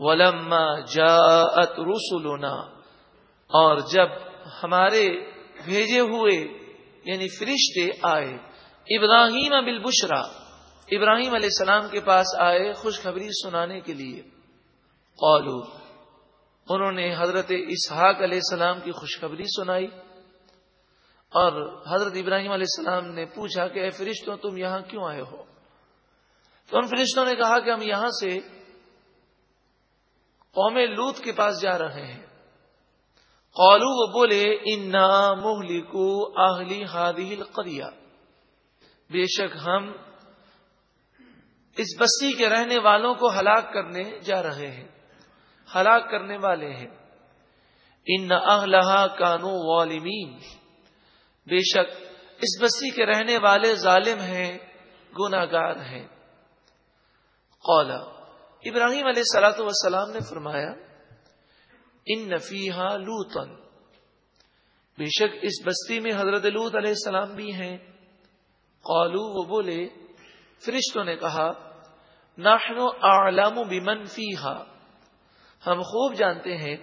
ولما جاءت رسولنا اور جب ہمارے بھیجے ہوئے یعنی فرشتے آئے، ابراہیم بالبشرا، ابراہیم علیہ السلام کے پاس آئے خوشخبری سنانے کے لیے۔ قالو انہوں نے حضرت اسحاق علیہ السلام کی خوشخبری سنائی، اور حضرت ابراہیم علیہ السلام نے پوچھا کہ اے فرشتوں، تم یہاں کیوں آئے ہو؟ تو ان فرشتوں نے کہا کہ ہم یہاں سے قوم لوت کے پاس جا رہے ہیں۔ قالو وہ بولے، انا مہلکو آہلی ہادی القریہ بے شک ہم اس بستی کے رہنے والوں کو ہلاک کرنے جا رہے ہیں۔ ہلاک کرنے والے ہیں۔ ان اہلہا کانو والمین بے شک اس بستی کے رہنے والے ظالم ہیں گناگار ہیں۔ قولا ابراہیم علیہ سلاۃ وسلام نے فرمایا، ان نفیحا لوتن بے شک اس بستی میں حضرت لوت علیہ السلام بھی ہیں۔ قالو وہ بولے، فرشتوں نے کہا ناحنو اعلام بمن فیہا. ہم خوب جانتے ہیں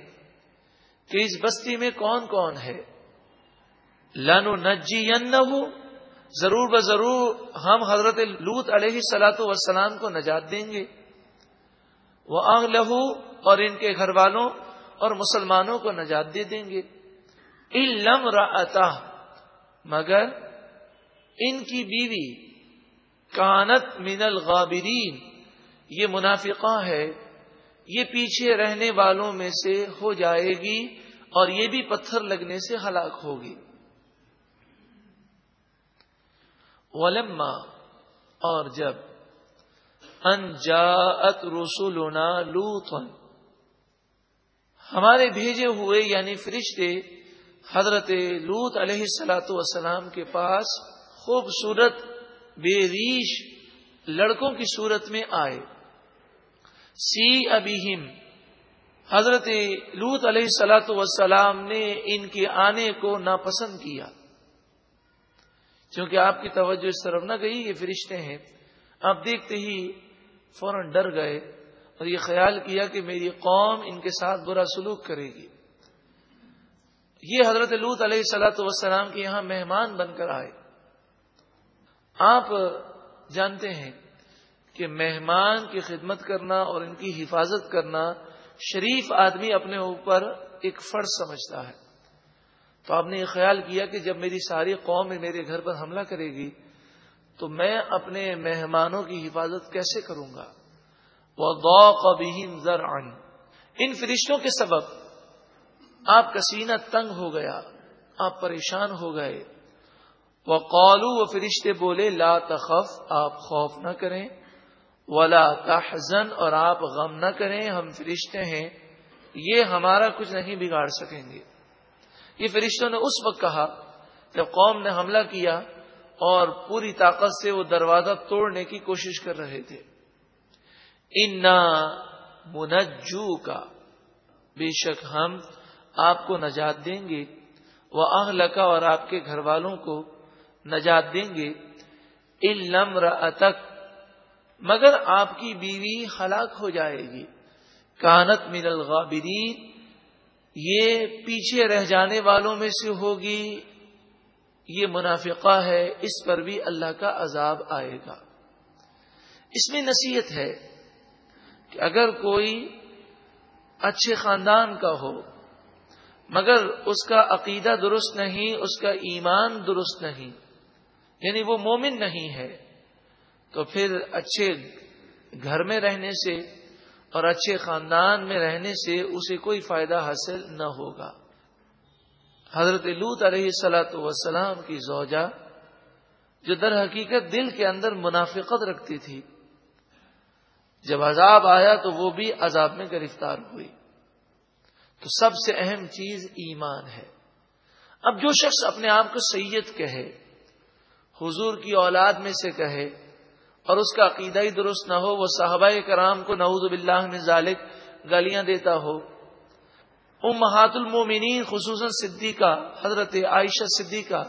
کہ اس بستی میں کون کون ہے۔ لانو نجی ضرور ب ضرور ہم حضرت لوت علیہ سلاۃ وسلام کو نجات دیں گے۔ وہ آگ لہو اور ان کے گھر والوں اور مسلمانوں کو نجات دے دیں گے۔ علم مگر ان کی بیوی کانت من الغابرین، یہ منافقہ ہے، یہ پیچھے رہنے والوں میں سے ہو جائے گی اور یہ بھی پتھر لگنے سے ہلاک ہوگی۔ ولما، اور جب انجاط رسولنا لوتن ہمارے بھیجے ہوئے یعنی فرشتے حضرت لوت علیہ السلاۃ والسلام کے پاس خوبصورت بے ریش لڑکوں کی صورت میں آئے۔ سی ابیم حضرت لوت علیہ السلاۃ وسلام نے ان کے آنے کو ناپسند کیا۔ کیونکہ آپ کی توجہ اس طرف نہ گئی یہ فرشتے ہیں۔ آپ دیکھتے ہی فوراً ڈر گئے اور یہ خیال کیا کہ میری قوم ان کے ساتھ برا سلوک کرے گی۔ یہ حضرت لوت علیہ السلاۃ وسلام کے یہاں مہمان بن کر آئے۔ آپ جانتے ہیں کہ مہمان کی خدمت کرنا اور ان کی حفاظت کرنا شریف آدمی اپنے اوپر ایک فرض سمجھتا ہے۔ تو آپ نے یہ خیال کیا کہ جب میری ساری قوم میرے گھر پر حملہ کرے گی تو میں اپنے مہمانوں کی حفاظت کیسے کروں گا؟ وہ ذر ان فرشتوں کے سبب آپ کا سینہ تنگ ہو گیا، آپ پریشان ہو گئے۔ وہ قالو و فرشتے بولے، لا تخف، آپ خوف نہ کریں۔ ولا تحزن، اور آپ غم نہ کریں۔ ہم فرشتے ہیں، یہ ہمارا کچھ نہیں بگاڑ سکیں گے۔ یہ فرشتوں نے اس وقت کہا، جب قوم نے حملہ کیا اور پوری طاقت سے وہ دروازہ توڑنے کی کوشش کر رہے تھے۔ انا منجو کا بے شک ہم آپ کو نجات دیں گے۔ وہ اہلکا اور آپ کے گھر والوں کو نجات دیں گے۔ علم تک مگر آپ کی بیوی ہلاک ہو جائے گی۔ کانت من الغابرین۔ یہ پیچھے رہ جانے والوں میں سے ہوگی۔ یہ منافقہ ہے، اس پر بھی اللہ کا عذاب آئے گا۔ اس میں نصیحت ہے کہ اگر کوئی اچھے خاندان کا ہو، مگر اس کا عقیدہ درست نہیں، اس کا ایمان درست نہیں یعنی وہ مومن نہیں ہے، تو پھر اچھے گھر میں رہنے سے اور اچھے خاندان میں رہنے سے اسے کوئی فائدہ حاصل نہ ہوگا۔ حضرت لوت علیہ سلاۃ وسلام کی زوجہ جو در حقیقت دل کے اندر منافقت رکھتی تھی، جب عذاب آیا تو وہ بھی عذاب میں گرفتار ہوئی۔ تو سب سے اہم چیز ایمان ہے۔ اب جو شخص اپنے آپ کو سید کہے، حضور کی اولاد میں سے کہے، اور اس کا عقیدہ ہی درست نہ ہو، وہ صحابہ کرام کو نعوذ باللہ میں ذالک گالیاں دیتا ہو امہات المومنین، خصوصاً صدیقہ، حضرت عائشہ صدیقہ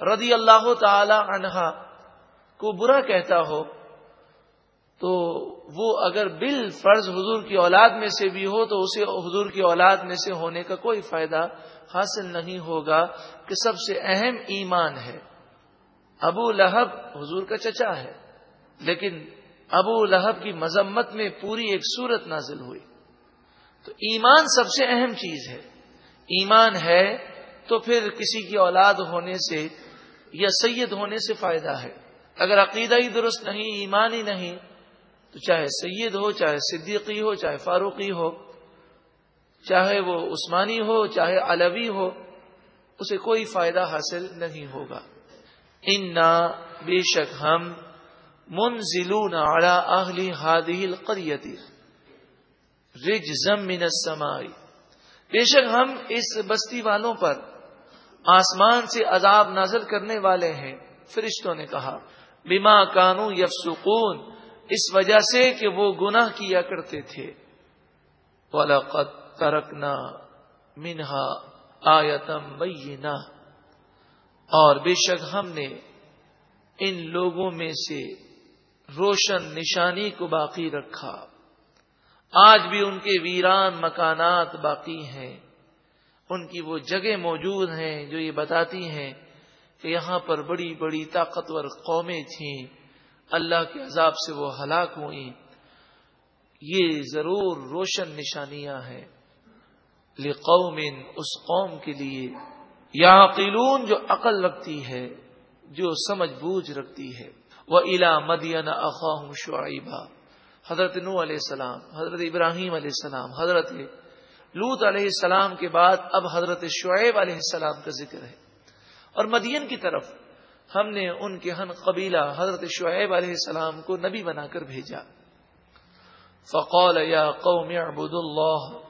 رضی اللہ تعالی عنہا کو برا کہتا ہو، تو وہ اگر بال فرض حضور کی اولاد میں سے بھی ہو، تو اسے حضور کی اولاد میں سے ہونے کا کوئی فائدہ حاصل نہیں ہوگا کہ سب سے اہم ایمان ہے۔ ابو لہب حضور کا چچا ہے، لیکن ابو لہب کی مذمت میں پوری ایک صورت نازل ہوئی۔ تو ایمان سب سے اہم چیز ہے۔ ایمان ہے تو پھر کسی کی اولاد ہونے سے یا سید ہونے سے فائدہ ہے۔ اگر عقیدہ ہی درست نہیں، ایمان ہی نہیں، تو چاہے سید ہو، چاہے صدیقی ہو، چاہے فاروقی ہو، چاہے وہ عثمانی ہو، چاہے علوی ہو، اسے کوئی فائدہ حاصل نہیں ہوگا۔ ان بے شک ہم منزلون على اهل هذه القريه رجزا من السماء۔ بے شک ہم اس بستی والوں پر آسمان سے عذاب نازل کرنے والے ہیں، فرشتوں نے کہا۔ بما کانو یفسقون، اس وجہ سے کہ وہ گناہ کیا کرتے تھے۔ وَلَقَدْ تَرَكْنَا مِنْهَا آیَتًا بَيِّنَا اور بے شک ہم نے ان لوگوں میں سے روشن نشانی کو باقی رکھا۔ آج بھی ان کے ویران مکانات باقی ہیں۔ ان کی وہ جگہ موجود ہیں جو یہ بتاتی ہیں کہ یہاں پر بڑی بڑی طاقتور قومیں تھیں۔ اللہ کے عذاب سے وہ ہلاک ہوئیں۔ یہ ضرور روشن نشانیاں ہیں۔ لقوم اس قوم کے لیے یا قلون جو عقل رکھتی ہے، جو سمجھ بوجھ رکھتی ہے۔ وہ الا مدین اخواہم شعیبہ حضرت نو علیہ السلام، حضرت ابراہیم علیہ السلام، حضرت لوت علیہ السلام کے بعد اب حضرت شعیب علیہ السلام کا ذکر ہے۔ اور مدین کی طرف ہم نے ان کے ہن قبیلہ حضرت شعیب علیہ السلام کو نبی بنا کر بھیجا۔ فقول یا قوم اعبدوا اللہ۔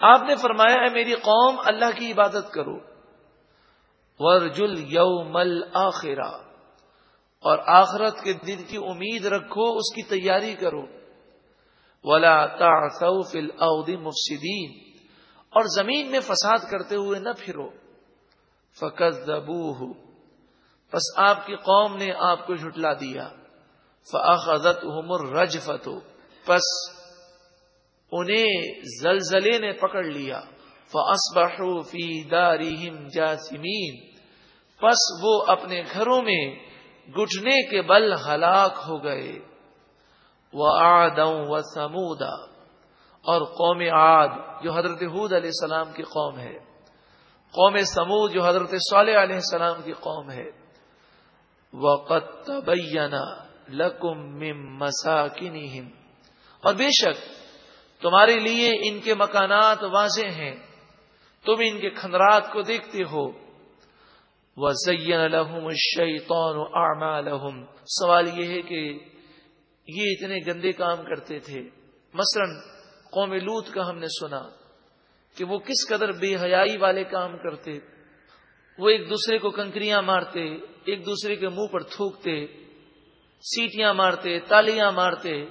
آپ نے فرمایا ہے میری قوم، اللہ کی عبادت کرو۔ ورجل یوم الاخرہ۔ اور آخرت کے دن کی امید رکھو، اس کی تیاری کرو۔ ولا تعثوا فی الارض مفسدین اور زمین میں فساد کرتے ہوئے نہ پھرو۔ فکذبوہ پس آپ کی قوم نے آپ کو جھٹلا دیا۔ فاخذتهم الرجفت پس انہیں زلزلے نے پکڑ لیا۔ فاصبحوا فی دارهم جاثمین پس وہ اپنے گھروں میں گٹنے کے بل ہلاک ہو گئے۔ وہ آدوں و سمودا اور قوم عاد جو حضرت حود علیہ السلام کی قوم ہے۔ قوم سمود جو حضرت صالح علیہ السلام کی قوم ہے۔ وہ قطبینہ لکم مساکنہم اور بے شک، تمہارے لیے ان کے مکانات واضح ہیں۔ تم ان کے کھنرات کو دیکھتے ہو۔ لَهُمُ الشَّيْطَانُ أَعْمَالَهُمْ سوال یہ ہے کہ یہ اتنے گندے کام کرتے تھے۔ مثلا قوم لوت کا ہم نے سنا کہ وہ کس قدر بے حیائی والے کام کرتے۔ وہ ایک دوسرے کو کنکریاں مارتے، ایک دوسرے کے منہ پر تھوکتے، سیٹیاں مارتے، تالیاں مارتے۔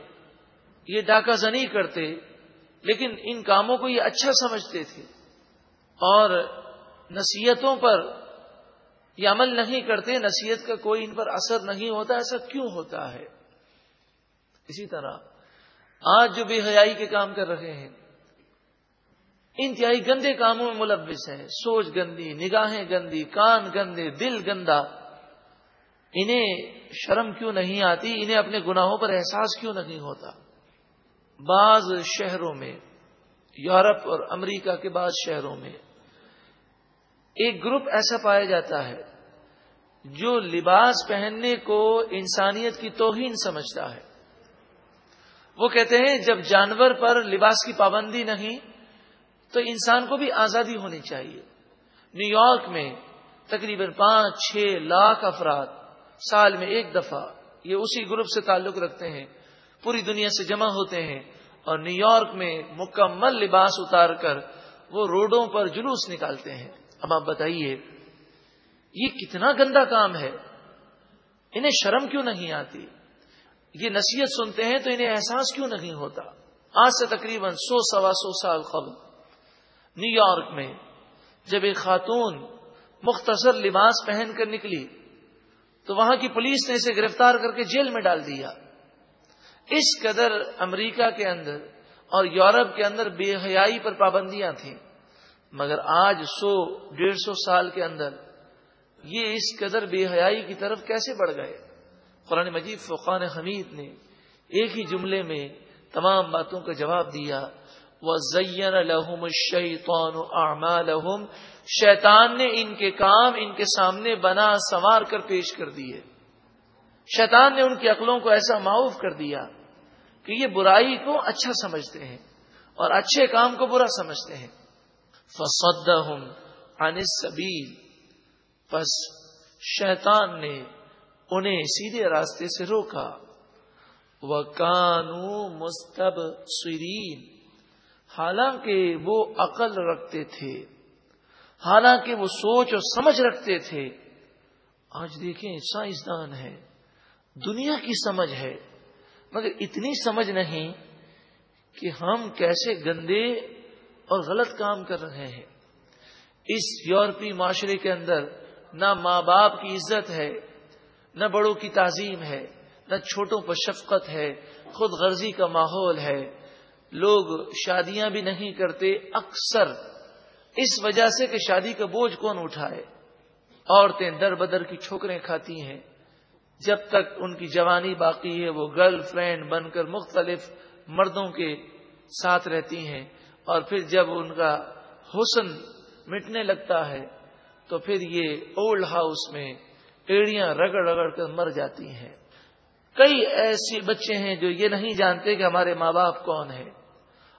یہ ڈاکہ زنی کرتے، لیکن ان کاموں کو یہ اچھا سمجھتے تھے۔ اور نصیحتوں پر یہ عمل نہیں کرتے، نصیحت کا کوئی ان پر اثر نہیں ہوتا، ایسا کیوں ہوتا ہے؟ اسی طرح، آج جو بے حیائی کے کام کر رہے ہیں، انتہائی گندے کاموں میں ملوث ہیں، سوچ گندی، نگاہیں گندی، کان گندے، دل گندا، انہیں شرم کیوں نہیں آتی؟ انہیں اپنے گناہوں پر احساس کیوں نہیں ہوتا؟ بعض شہروں میں، یورپ اور امریکہ کے بعض شہروں میں ایک گروپ ایسا پایا جاتا ہے جو لباس پہننے کو انسانیت کی توہین سمجھتا ہے۔ وہ کہتے ہیں، جب جانور پر لباس کی پابندی نہیں، تو انسان کو بھی آزادی ہونی چاہیے۔ نیو یارک میں تقریباً پانچ، چھ لاکھ افراد سال میں ایک دفعہ یہ اسی گروپ سے تعلق رکھتے ہیں۔ پوری دنیا سے جمع ہوتے ہیں اور نیو یارک میں مکمل لباس اتار کر وہ روڈوں پر جلوس نکالتے ہیں۔ اب آپ بتائیے، یہ کتنا گندا کام ہے؟ انہیں شرم کیوں نہیں آتی؟ یہ نصیحت سنتے ہیں تو انہیں احساس کیوں نہیں ہوتا؟ آج سے تقریباً سو سوا سو سال قبل، نیو یارک میں جب ایک خاتون مختصر لباس پہن کر نکلی، تو وہاں کی پولیس نے اسے گرفتار کر کے جیل میں ڈال دیا۔ اس قدر امریکہ کے اندر اور یورپ کے اندر بے حیائی پر پابندیاں تھیں۔ مگر آج سو، ڈیڑھ سو سال کے اندر یہ اس قدر بے حیائی کی طرف کیسے بڑھ گئے؟ قرآن مجید فقان حمید نے ایک ہی جملے میں تمام باتوں کا جواب دیا وہ زین الحم شیطان اعمالہم شیطان نے ان کے کام ان کے سامنے بنا سنوار کر پیش کر دیے۔ شیطان نے ان کی عقلوں کو ایسا معاف کر دیا کہ یہ برائی کو اچھا سمجھتے ہیں اور اچھے کام کو برا سمجھتے ہیں۔ فسد عن السبیل پس شیطان نے انہیں سیدھے راستے سے روکا. وہ کانو مستب سرین حالانکہ وہ عقل رکھتے تھے. حالانکہ وہ سوچ اور سمجھ رکھتے تھے. آج دیکھیں سائنسدان ہے دنیا کی سمجھ ہے. مگر اتنی سمجھ نہیں کہ ہم کیسے گندے اور غلط کام کر رہے ہیں۔ اس یورپی معاشرے کے اندر نہ ماں باپ کی عزت ہے، نہ بڑوں کی تعظیم ہے، نہ چھوٹوں پر شفقت ہے، خود غرضی کا ماحول ہے۔ لوگ شادیاں بھی نہیں کرتے اکثر۔ اس وجہ سے کہ شادی کا بوجھ کون اٹھائے؟ عورتیں در بدر کی چھوکریں کھاتی ہیں۔ جب تک ان کی جوانی باقی ہے، وہ گرل فرینڈ بن کر مختلف مردوں کے ساتھ رہتی ہیں۔ اور پھر جب ان کا حسن مٹنے لگتا ہے، تو پھر یہ اولڈ ہاؤس میں ایڑیاں رگڑ رگڑ کر مر جاتی ہیں۔ کئی ایسے بچے ہیں جو یہ نہیں جانتے کہ ہمارے ماں باپ کون ہے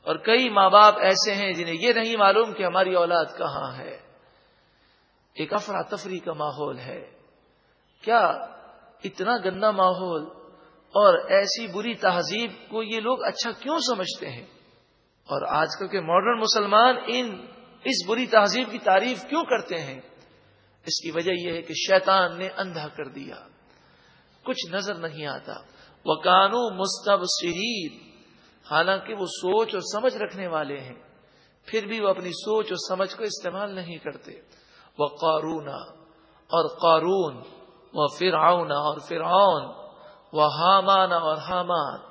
اور کئی ماں باپ ایسے ہیں جنہیں یہ نہیں معلوم کہ ہماری اولاد کہاں ہے۔ ایک افراتفری کا ماحول ہے۔ کیا اتنا گندا ماحول اور ایسی بری تہذیب کو یہ لوگ اچھا کیوں سمجھتے ہیں؟ اور آج کل کے ماڈرن مسلمان ان اس بری تہذیب کی تعریف کیوں کرتے ہیں؟ اس کی وجہ یہ ہے کہ شیطان نے اندھا کر دیا۔ کچھ نظر نہیں آتا۔ وہ کانو مستب حالانکہ وہ سوچ اور سمجھ رکھنے والے ہیں۔ پھر بھی وہ اپنی سوچ اور سمجھ کو استعمال نہیں کرتے۔ وہ قارون اور قارون۔ وہ فرعون اور فرعون۔ وہ حامان اور حامان۔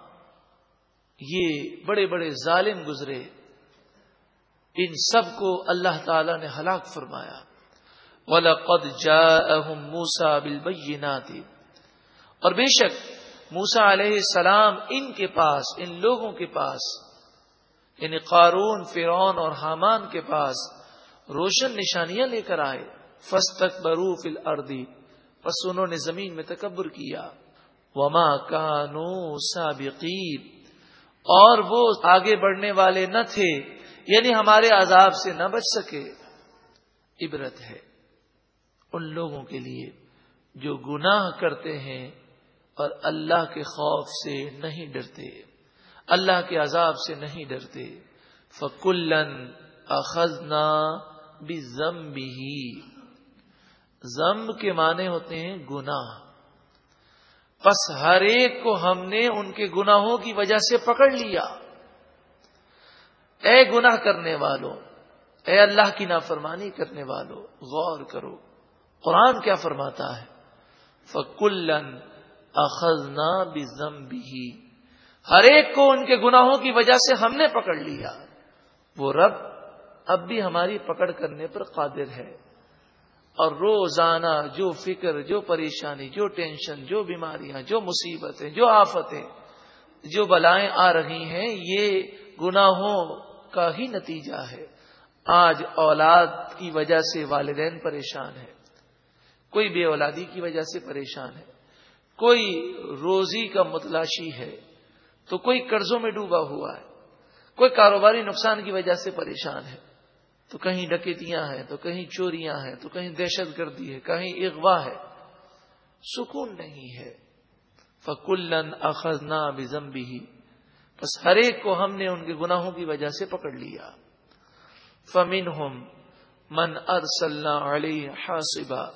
یہ بڑے بڑے ظالم گزرے، ان سب کو اللہ تعالی نے ہلاک فرمایا۔ وَلَقَدْ جَاءَهُمْ مُوسَى بِالْبَيِّنَاتِ۔ اور بے شک موسا علیہ السلام ان کے پاس، ان لوگوں کے پاس یعنی قارون فرون اور حامان کے پاس روشن نشانیاں لے کر آئے۔ فس تک بروف اردی بس انہوں نے زمین میں تکبر کیا۔ وما کانو سابقین اور وہ آگے بڑھنے والے نہ تھے یعنی ہمارے عذاب سے نہ بچ سکے۔ عبرت ہے ان لوگوں کے لیے جو گناہ کرتے ہیں اور اللہ کے خوف سے نہیں ڈرتے، اللہ کے عذاب سے نہیں ڈرتے۔ فکلن اخذنا بھی زم کے معنی ہوتے ہیں گناہ۔ پس ہر ایک کو ہم نے ان کے گناہوں کی وجہ سے پکڑ لیا۔ اے گناہ کرنے والوں، اے اللہ کی نافرمانی کرنے والوں، غور کرو۔ قرآن کیا فرماتا ہے؟ فکلن اخذنا بزم بھی ہر ایک کو ان کے گناہوں کی وجہ سے ہم نے پکڑ لیا۔ وہ رب اب بھی ہماری پکڑ کرنے پر قادر ہے۔ اور روزانہ جو فکر، جو پریشانی، جو ٹینشن، جو بیماریاں، جو مصیبتیں، جو آفتیں جو بلائیں آ رہی ہیں، یہ گناہوں کا ہی نتیجہ ہے۔ آج اولاد کی وجہ سے والدین پریشان ہے کوئی بے اولادی کی وجہ سے پریشان ہے کوئی روزی کا متلاشی ہے۔ تو کوئی قرضوں میں ڈوبا ہوا ہے۔ کوئی کاروباری نقصان کی وجہ سے پریشان ہے۔ تو کہیں ڈکیتیاں ہیں، تو کہیں چوریاں ہیں، تو کہیں دہشت گردی ہے، کہیں اغوا ہے۔ سکون نہیں ہے۔ فکلن اخذنا بزم بھی بس ہر ایک کو ہم نے ان کے گناہوں کی وجہ سے پکڑ لیا۔ فمن ہوم من ارسل علی حاصبہ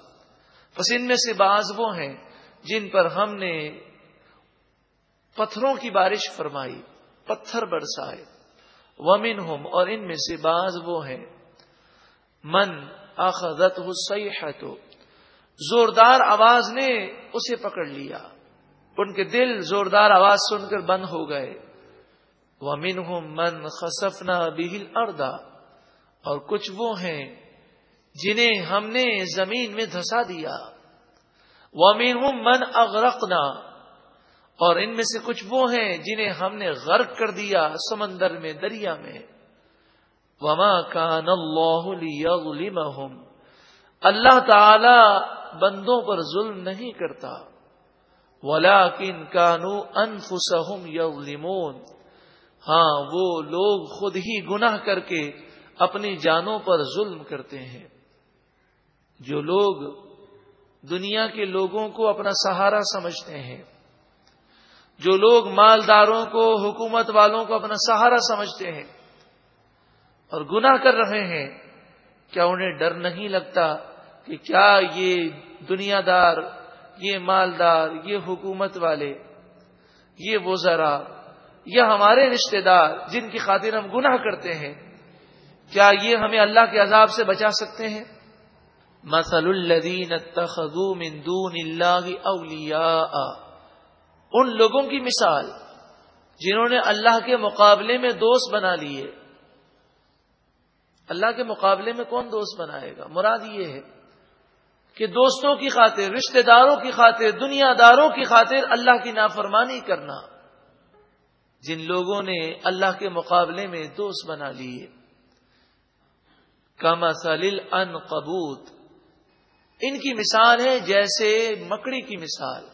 بس ان میں سے بعض وہ ہیں جن پر ہم نے پتھروں کی بارش فرمائی، پتھر برسائے۔ ومن ہوم اور ان میں سے بعض وہ ہیں من حسئی ہے تو زوردار آواز نے اسے پکڑ لیا۔ ان کے دل زوردار آواز سن کر بند ہو گئے۔ وہ من من خسفنا بہل اردا اور کچھ وہ ہیں جنہیں ہم نے زمین میں دھسا دیا۔ وہ من اغرقنا۔ اور ان میں سے کچھ وہ ہیں جنہیں ہم نے غرق کر دیا سمندر میں، دریا میں۔ وما کان اللہ اللہ تعالی بندوں پر ظلم نہیں کرتا۔ ولا کن کانو انفسم یظلمون ہاں وہ لوگ خود ہی گناہ کر کے اپنی جانوں پر ظلم کرتے ہیں۔ جو لوگ دنیا کے لوگوں کو اپنا سہارا سمجھتے ہیں، جو لوگ مالداروں کو، حکومت والوں کو اپنا سہارا سمجھتے ہیں۔ اور گناہ کر رہے ہیں، کیا انہیں ڈر نہیں لگتا کہ کیا یہ دنیا دار یہ مالدار، یہ حکومت والے، یہ وہ ذرا یہ ہمارے رشتے دار جن کی خاطر ہم گناہ کرتے ہیں، کیا یہ ہمیں اللہ کے عذاب سے بچا سکتے ہیں؟ مسل الدین من دون اللہ اولیاء۔ ان لوگوں کی مثال جنہوں نے اللہ کے مقابلے میں دوست بنا لیے۔ اللہ کے مقابلے میں کون دوست بنائے گا؟ مراد یہ ہے کہ دوستوں کی خاطر، رشتہ داروں کی خاطر، دنیا داروں کی خاطر اللہ کی نافرمانی کرنا۔ جن لوگوں نے اللہ کے مقابلے میں دوست بنا لیے۔ کما سلیل ان قبوت ان کی مثال ہے جیسے مکڑی کی مثال۔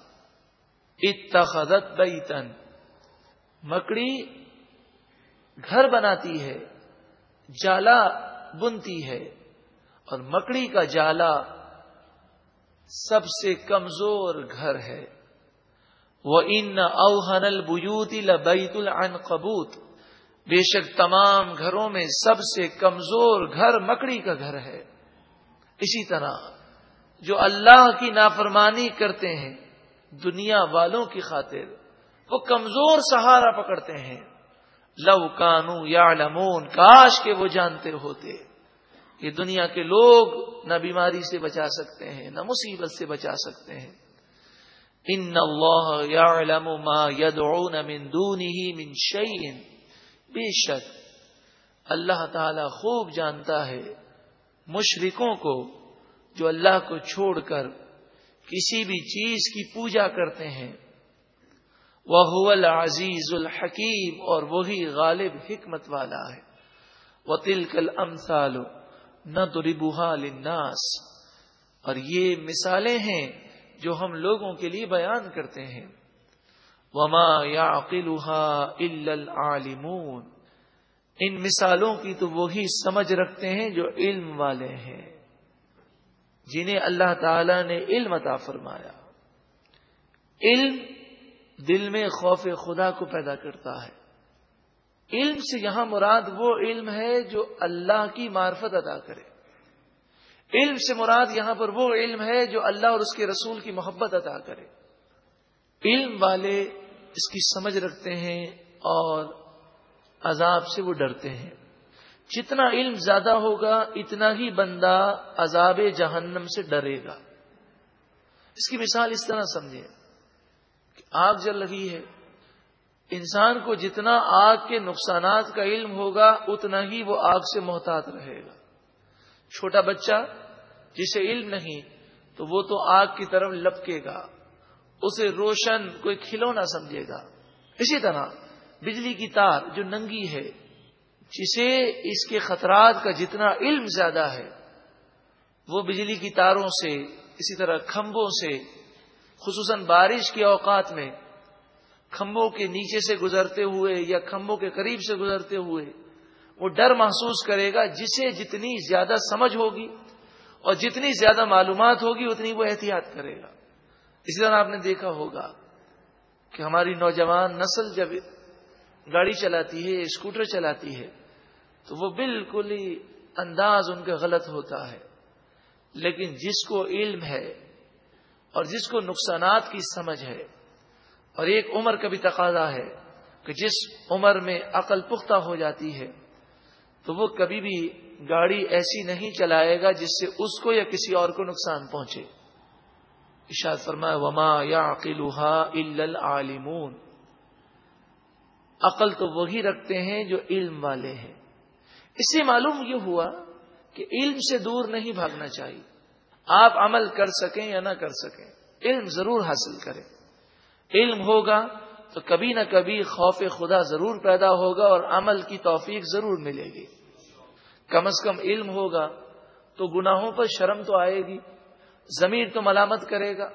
اتخذت بیتن مکڑی گھر بناتی ہے، جالا بنتی ہے اور مکڑی کا جالا سب سے کمزور گھر ہے۔ وہ ان اوہن البیوتی لبیت العن بے شک تمام گھروں میں سب سے کمزور گھر مکڑی کا گھر ہے۔ اسی طرح جو اللہ کی نافرمانی کرتے ہیں دنیا والوں کی خاطر، وہ کمزور سہارا پکڑتے ہیں۔ لو کانو یا لمون کاش کے وہ جانتے ہوتے۔ یہ دنیا کے لوگ نہ بیماری سے بچا سکتے ہیں، نہ مصیبت سے بچا سکتے ہیں۔ ان اللہ ما يدعون من دونه من شيء بے شک اللہ تعالی خوب جانتا ہے مشرکوں کو جو اللہ کو چھوڑ کر کسی بھی چیز کی پوجا کرتے ہیں۔ وہ العزیز الحکیم اور وہی غالب حکمت والا ہے۔ وہ تلکل امسالو نہ تو ربوہا لناس اور یہ مثالیں ہیں جو ہم لوگوں کے لیے بیان کرتے ہیں۔ وما یا العالمون۔ ان مثالوں کی تو وہی سمجھ رکھتے ہیں جو علم والے ہیں۔ جنہیں اللہ تعالی نے علم عطا فرمایا۔ علم دل میں خوف خدا کو پیدا کرتا ہے۔ علم سے یہاں مراد وہ علم ہے جو اللہ کی معرفت ادا کرے۔ علم سے مراد یہاں پر وہ علم ہے جو اللہ اور اس کے رسول کی محبت ادا کرے۔ علم والے اس کی سمجھ رکھتے ہیں اور عذاب سے وہ ڈرتے ہیں۔ جتنا علم زیادہ ہوگا، اتنا ہی بندہ عذاب جہنم سے ڈرے گا۔ اس کی مثال اس طرح سمجھے کہ آگ جل رہی ہے۔ انسان کو جتنا آگ کے نقصانات کا علم ہوگا، اتنا ہی وہ آگ سے محتاط رہے گا۔ چھوٹا بچہ جسے علم نہیں، تو وہ تو آگ کی طرف لپکے گا۔ اسے روشن کوئی کھلونا سمجھے گا۔ اسی طرح بجلی کی تار جو ننگی ہے، جسے اس کے خطرات کا جتنا علم زیادہ ہے، وہ بجلی کی تاروں سے، اسی طرح کھمبوں سے، خصوصاً بارش کے اوقات میں کھمبوں کے نیچے سے گزرتے ہوئے یا کھمبوں کے قریب سے گزرتے ہوئے وہ ڈر محسوس کرے گا جسے جتنی زیادہ سمجھ ہوگی اور جتنی زیادہ معلومات ہوگی اتنی وہ احتیاط کرے گا۔ اسی طرح آپ نے دیکھا ہوگا کہ ہماری نوجوان نسل جب گاڑی چلاتی ہے، اسکوٹر چلاتی ہے، تو وہ بالکل ہی انداز ان کا غلط ہوتا ہے۔ لیکن جس کو علم ہے اور جس کو نقصانات کی سمجھ ہے اور ایک عمر کا بھی تقاضا ہے کہ جس عمر میں عقل پختہ ہو جاتی ہے، تو وہ کبھی بھی گاڑی ایسی نہیں چلائے گا جس سے اس کو یا کسی اور کو نقصان پہنچے۔ اشاد فرمایا، وما یا العالمون۔ عقل تو وہی رکھتے ہیں جو علم والے ہیں۔ اس سے معلوم یہ ہوا کہ علم سے دور نہیں بھاگنا چاہیے۔ آپ عمل کر سکیں یا نہ کر سکیں، علم ضرور حاصل کریں۔ علم ہوگا تو کبھی نہ کبھی خوف خدا ضرور پیدا ہوگا اور عمل کی توفیق ضرور ملے گی۔ کم از کم علم ہوگا تو گناہوں پر شرم تو آئے گی، ضمیر تو ملامت کرے گا۔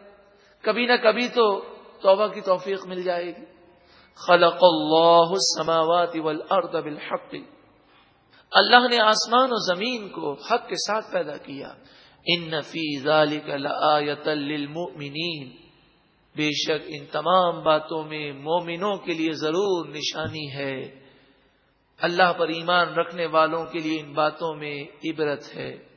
کبھی نہ کبھی تو توبہ کی توفیق مل جائے گی۔ خلق اللہ السماوات والارض بالحق۔ اللہ نے آسمان و زمین کو حق کے ساتھ پیدا کیا۔ ان فی ذالک لآیت للمؤمنین۔ بے شک ان تمام باتوں میں مومنوں کے لیے ضرور نشانی ہے۔ اللہ پر ایمان رکھنے والوں کے لیے ان باتوں میں عبرت ہے۔